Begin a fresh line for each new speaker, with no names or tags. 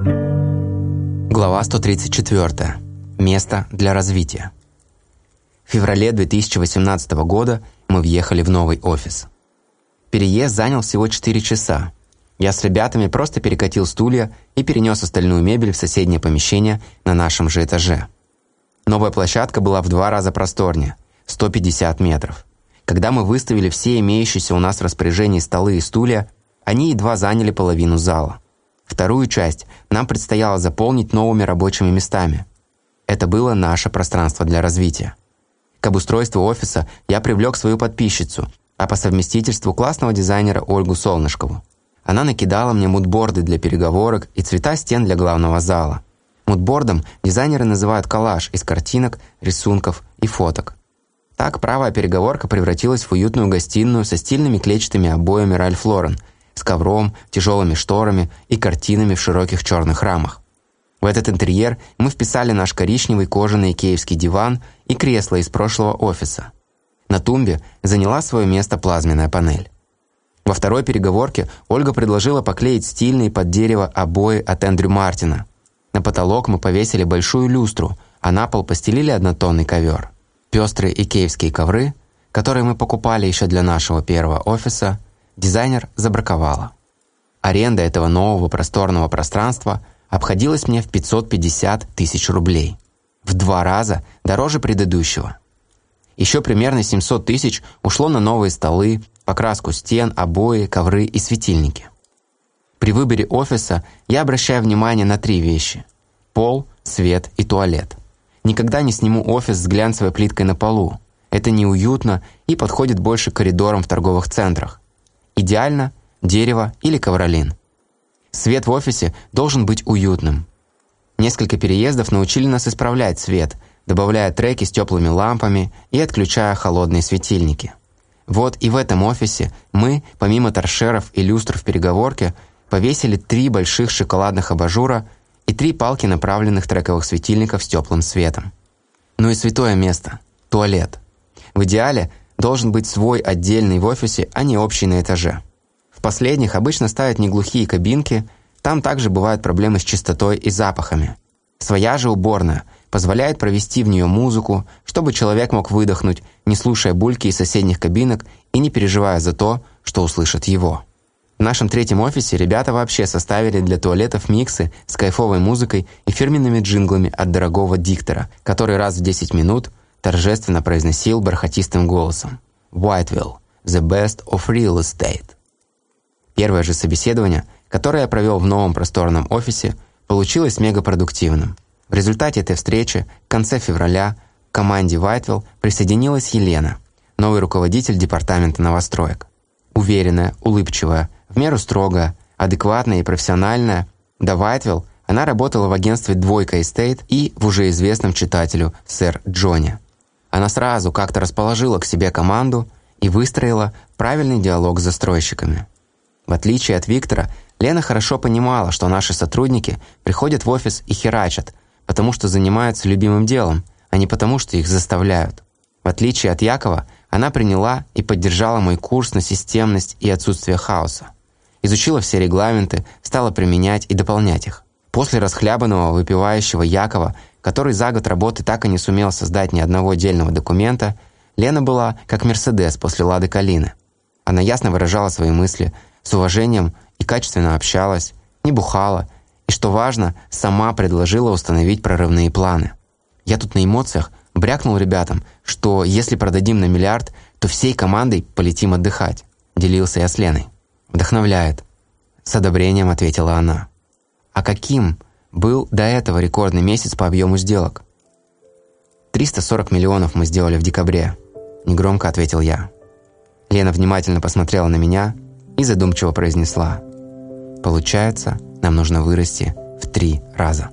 Глава 134. Место для развития. В феврале 2018 года мы въехали в новый офис. Переезд занял всего 4 часа. Я с ребятами просто перекатил стулья и перенес остальную мебель в соседнее помещение на нашем же этаже. Новая площадка была в два раза просторнее – 150 метров. Когда мы выставили все имеющиеся у нас в распоряжении столы и стулья, они едва заняли половину зала. Вторую часть нам предстояло заполнить новыми рабочими местами. Это было наше пространство для развития. К обустройству офиса я привлек свою подписчицу, а по совместительству классного дизайнера Ольгу Солнышкову. Она накидала мне мудборды для переговорок и цвета стен для главного зала. Мудбордом дизайнеры называют коллаж из картинок, рисунков и фоток. Так правая переговорка превратилась в уютную гостиную со стильными клетчатыми обоями Ральф Лорен, с ковром, тяжелыми шторами и картинами в широких черных рамах. В этот интерьер мы вписали наш коричневый кожаный киевский диван и кресло из прошлого офиса. На тумбе заняла свое место плазменная панель. Во второй переговорке Ольга предложила поклеить стильные под дерево обои от Эндрю Мартина. На потолок мы повесили большую люстру, а на пол постелили однотонный ковер. Пестрые икеевские ковры, которые мы покупали еще для нашего первого офиса, дизайнер забраковала. Аренда этого нового просторного пространства – обходилось мне в 550 тысяч рублей. В два раза дороже предыдущего. Еще примерно 700 тысяч ушло на новые столы, покраску стен, обои, ковры и светильники. При выборе офиса я обращаю внимание на три вещи – пол, свет и туалет. Никогда не сниму офис с глянцевой плиткой на полу. Это неуютно и подходит больше коридорам в торговых центрах. Идеально – дерево или ковролин. Свет в офисе должен быть уютным. Несколько переездов научили нас исправлять свет, добавляя треки с теплыми лампами и отключая холодные светильники. Вот и в этом офисе мы, помимо торшеров и люстр в переговорке, повесили три больших шоколадных абажура и три палки направленных трековых светильников с теплым светом. Ну и святое место – туалет. В идеале должен быть свой отдельный в офисе, а не общий на этаже. В последних обычно ставят неглухие кабинки, там также бывают проблемы с чистотой и запахами. Своя же уборная позволяет провести в нее музыку, чтобы человек мог выдохнуть, не слушая бульки из соседних кабинок и не переживая за то, что услышат его. В нашем третьем офисе ребята вообще составили для туалетов миксы с кайфовой музыкой и фирменными джинглами от дорогого диктора, который раз в 10 минут торжественно произносил бархатистым голосом «Whiteville – the best of real estate». Первое же собеседование, которое я провел в новом просторном офисе, получилось мегапродуктивным. В результате этой встречи в конце февраля к команде Whiteville присоединилась Елена, новый руководитель департамента новостроек. Уверенная, улыбчивая, в меру строгая, адекватная и профессиональная, до Whiteville она работала в агентстве «Двойка Эстейт» и в уже известном читателю «Сэр Джонни». Она сразу как-то расположила к себе команду и выстроила правильный диалог с застройщиками. В отличие от Виктора, Лена хорошо понимала, что наши сотрудники приходят в офис и херачат, потому что занимаются любимым делом, а не потому, что их заставляют. В отличие от Якова, она приняла и поддержала мой курс на системность и отсутствие хаоса. Изучила все регламенты, стала применять и дополнять их. После расхлябанного выпивающего Якова, который за год работы так и не сумел создать ни одного отдельного документа, Лена была как Мерседес после Лады Калины. Она ясно выражала свои мысли – с уважением и качественно общалась, не бухала, и, что важно, сама предложила установить прорывные планы. Я тут на эмоциях брякнул ребятам, что если продадим на миллиард, то всей командой полетим отдыхать. Делился я с Леной. «Вдохновляет», — с одобрением ответила она. «А каким был до этого рекордный месяц по объему сделок?» «340 миллионов мы сделали в декабре», — негромко ответил я. Лена внимательно посмотрела на меня — и задумчиво произнесла. «Получается, нам нужно вырасти в три раза».